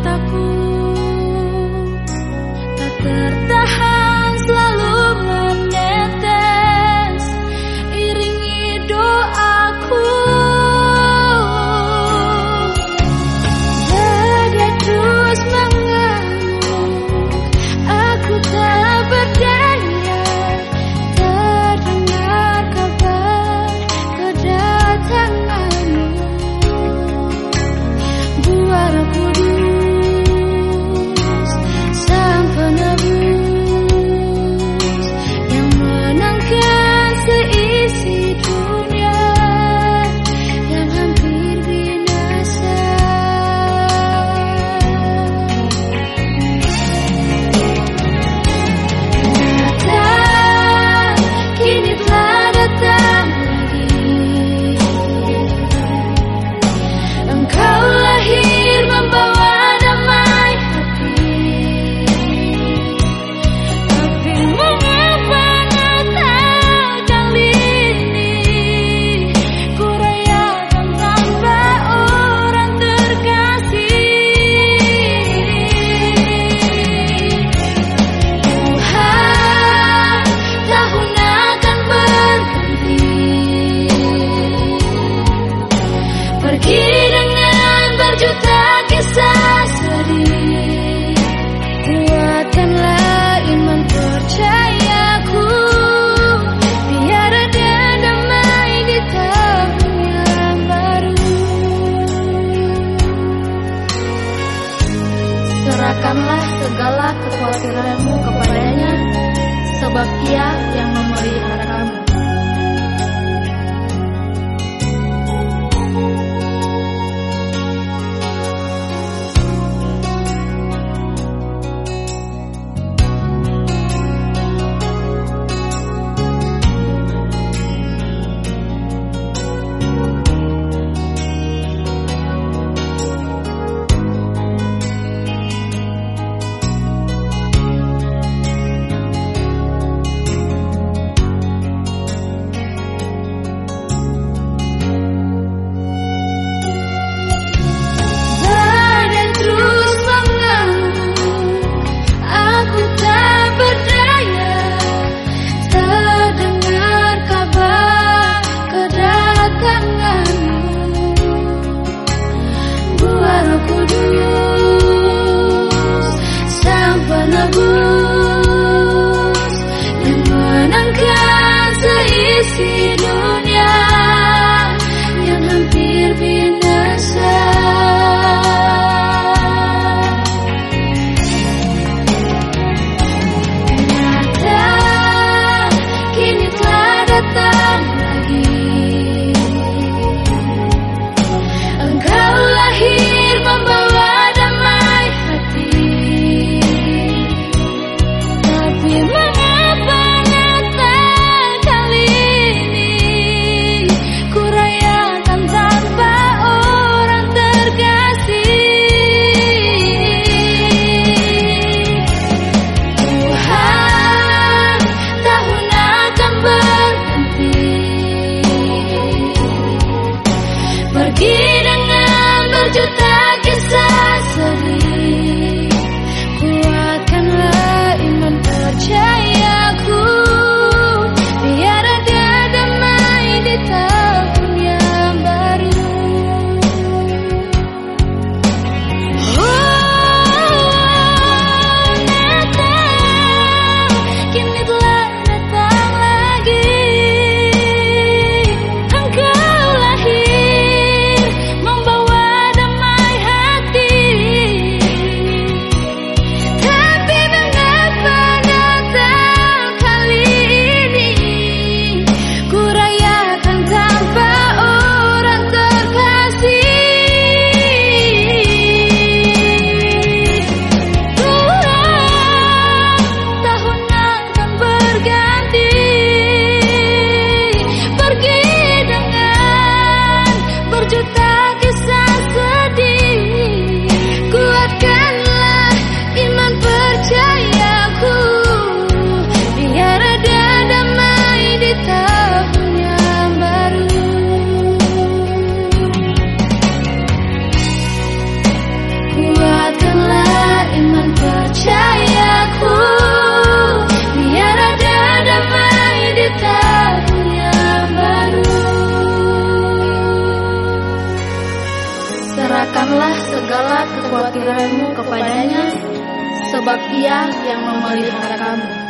mataku. Tak ter Serahkanlah segala kekhawatiranmu kepadanya, sebab Ia yang memelihara. tanganmu kepadanya, sebab Ia yang memelihara kamu.